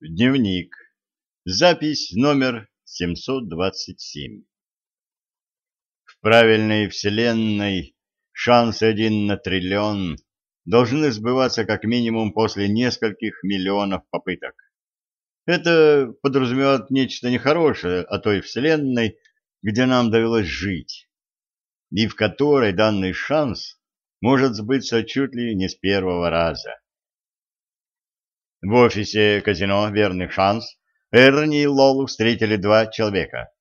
Дневник. Запись номер 727. В правильной вселенной шансы один на триллион должны сбываться как минимум после нескольких миллионов попыток. Это подразумевает нечто нехорошее о той вселенной, где нам довелось жить, и в которой данный шанс может сбыться чуть ли не с первого раза. В офисе казино «Верный шанс» Эрни и Лолу встретили два человека.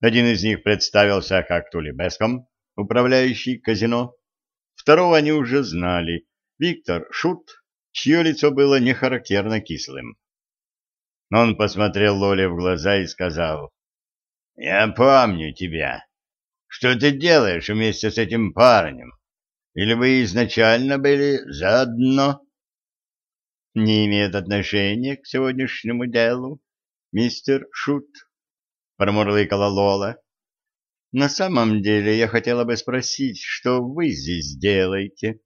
Один из них представился как Тули Беском, управляющий казино. Второго они уже знали. Виктор Шут, чье лицо было нехарактерно кислым. Он посмотрел Лоле в глаза и сказал, «Я помню тебя. Что ты делаешь вместе с этим парнем? Или вы изначально были заодно?» Не имеет отношения к сегодняшнему делу, мистер Шут, — промурлыкала Лола. — На самом деле я хотела бы спросить, что вы здесь делаете,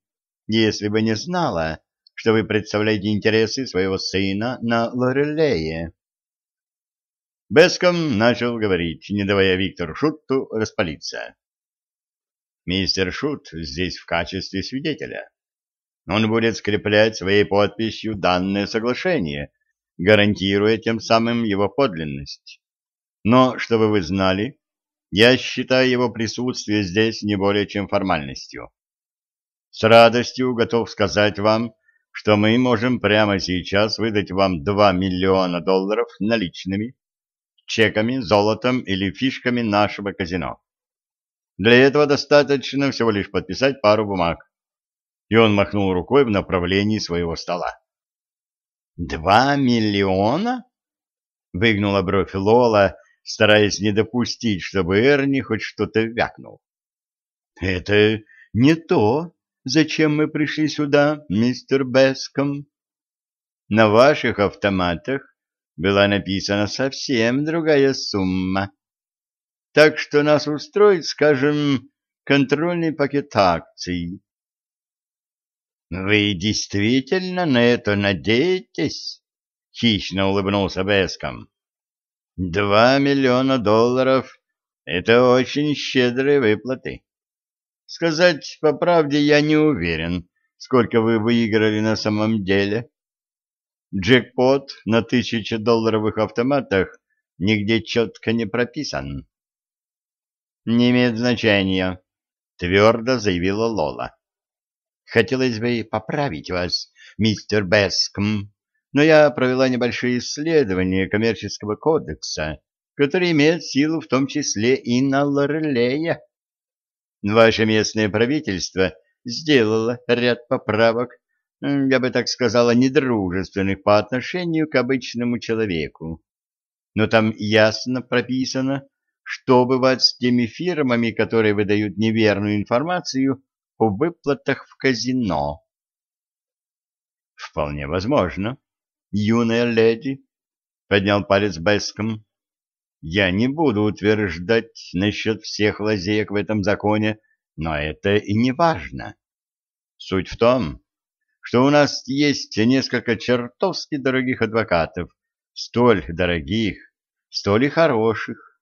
если бы не знала, что вы представляете интересы своего сына на Лорелее. Беском начал говорить, не давая Виктору Шутту распалиться. Мистер Шут здесь в качестве свидетеля он будет скреплять своей подписью данное соглашение, гарантируя тем самым его подлинность. Но, чтобы вы знали, я считаю его присутствие здесь не более чем формальностью. С радостью готов сказать вам, что мы можем прямо сейчас выдать вам 2 миллиона долларов наличными, чеками, золотом или фишками нашего казино. Для этого достаточно всего лишь подписать пару бумаг и он махнул рукой в направлении своего стола. «Два миллиона?» — выгнула бровь Лола, стараясь не допустить, чтобы Эрни хоть что-то вякнул. «Это не то, зачем мы пришли сюда, мистер Беском. На ваших автоматах была написана совсем другая сумма. Так что нас устроит, скажем, контрольный пакет акций, «Вы действительно на это надеетесь?» — хищно улыбнулся Беском. «Два миллиона долларов — это очень щедрые выплаты. Сказать по правде я не уверен, сколько вы выиграли на самом деле. Джекпот на тысячедолларовых автоматах нигде четко не прописан». «Не имеет значения», — твердо заявила Лола. Хотелось бы поправить вас, мистер Беском, но я провела небольшие исследования коммерческого кодекса, который имеет силу в том числе и на Лорелея. Ваше местное правительство сделало ряд поправок, я бы так сказала, недружественных по отношению к обычному человеку. Но там ясно прописано, что бывает с теми фирмами, которые выдают неверную информацию о выплатах в казино. Вполне возможно, юная леди, поднял палец Беском. Я не буду утверждать насчет всех лазеек в этом законе, но это и не важно. Суть в том, что у нас есть несколько чертовски дорогих адвокатов, столь дорогих, столь и хороших.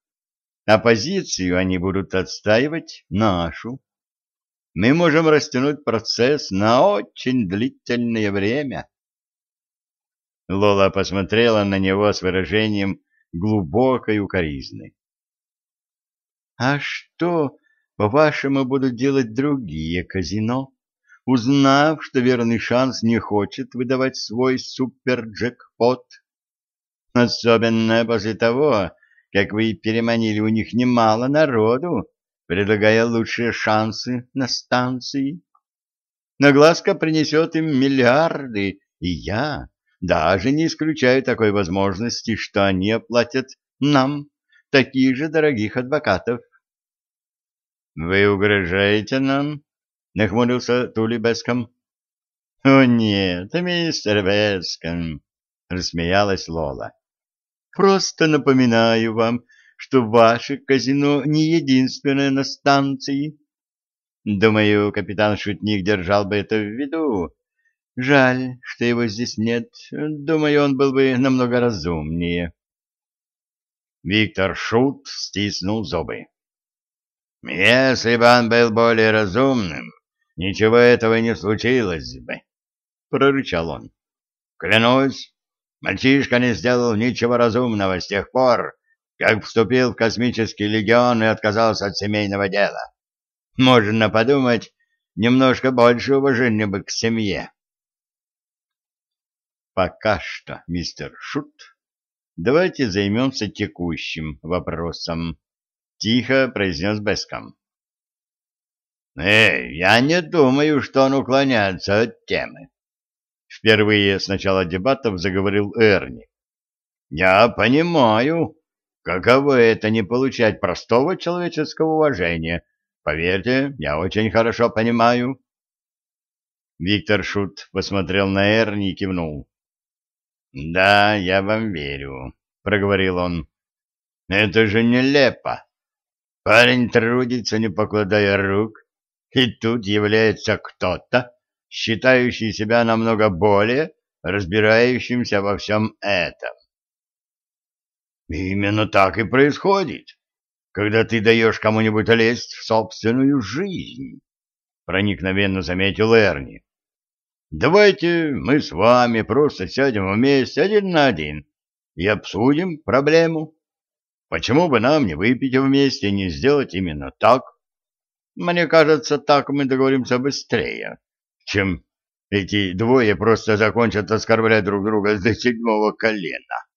А позицию они будут отстаивать нашу мы можем растянуть процесс на очень длительное время. Лола посмотрела на него с выражением глубокой укоризны. — А что, по-вашему, будут делать другие казино, узнав, что верный шанс не хочет выдавать свой супер-джекпот? Особенно после того, как вы переманили у них немало народу, предлагая лучшие шансы на станции. Нагласка принесет им миллиарды, и я даже не исключаю такой возможности, что они оплатят нам таких же дорогих адвокатов. — Вы угрожаете нам? — нахмурился Тули Беском. — О нет, мистер Беском, — рассмеялась Лола. — Просто напоминаю вам, что ваше казино не единственное на станции. Думаю, капитан Шутник держал бы это в виду, Жаль, что его здесь нет. Думаю, он был бы намного разумнее. Виктор Шут стиснул зубы. Если бы он был более разумным, ничего этого не случилось бы, — прорычал он. Клянусь, мальчишка не сделал ничего разумного с тех пор, как вступил в космический легион и отказался от семейного дела. Можно подумать, немножко больше уважения бы к семье. Пока что, мистер Шут, давайте займемся текущим вопросом, тихо произнес Беском. Эй, я не думаю, что он уклоняется от темы. Впервые с начала дебатов заговорил Эрни. Я понимаю, каково это не получать простого человеческого уважения. Поверьте, я очень хорошо понимаю. Виктор Шут посмотрел на Эрни и кивнул. «Да, я вам верю», — проговорил он. «Это же нелепо. Парень трудится, не покладая рук, и тут является кто-то, считающий себя намного более разбирающимся во всем этом. Именно так и происходит, когда ты даешь кому-нибудь лезть в собственную жизнь, проникновенно заметил Эрни. Давайте мы с вами просто сядем вместе один на один и обсудим проблему. Почему бы нам не выпить вместе и не сделать именно так? Мне кажется, так мы договоримся быстрее, чем эти двое просто закончат оскорблять друг друга до седьмого колена.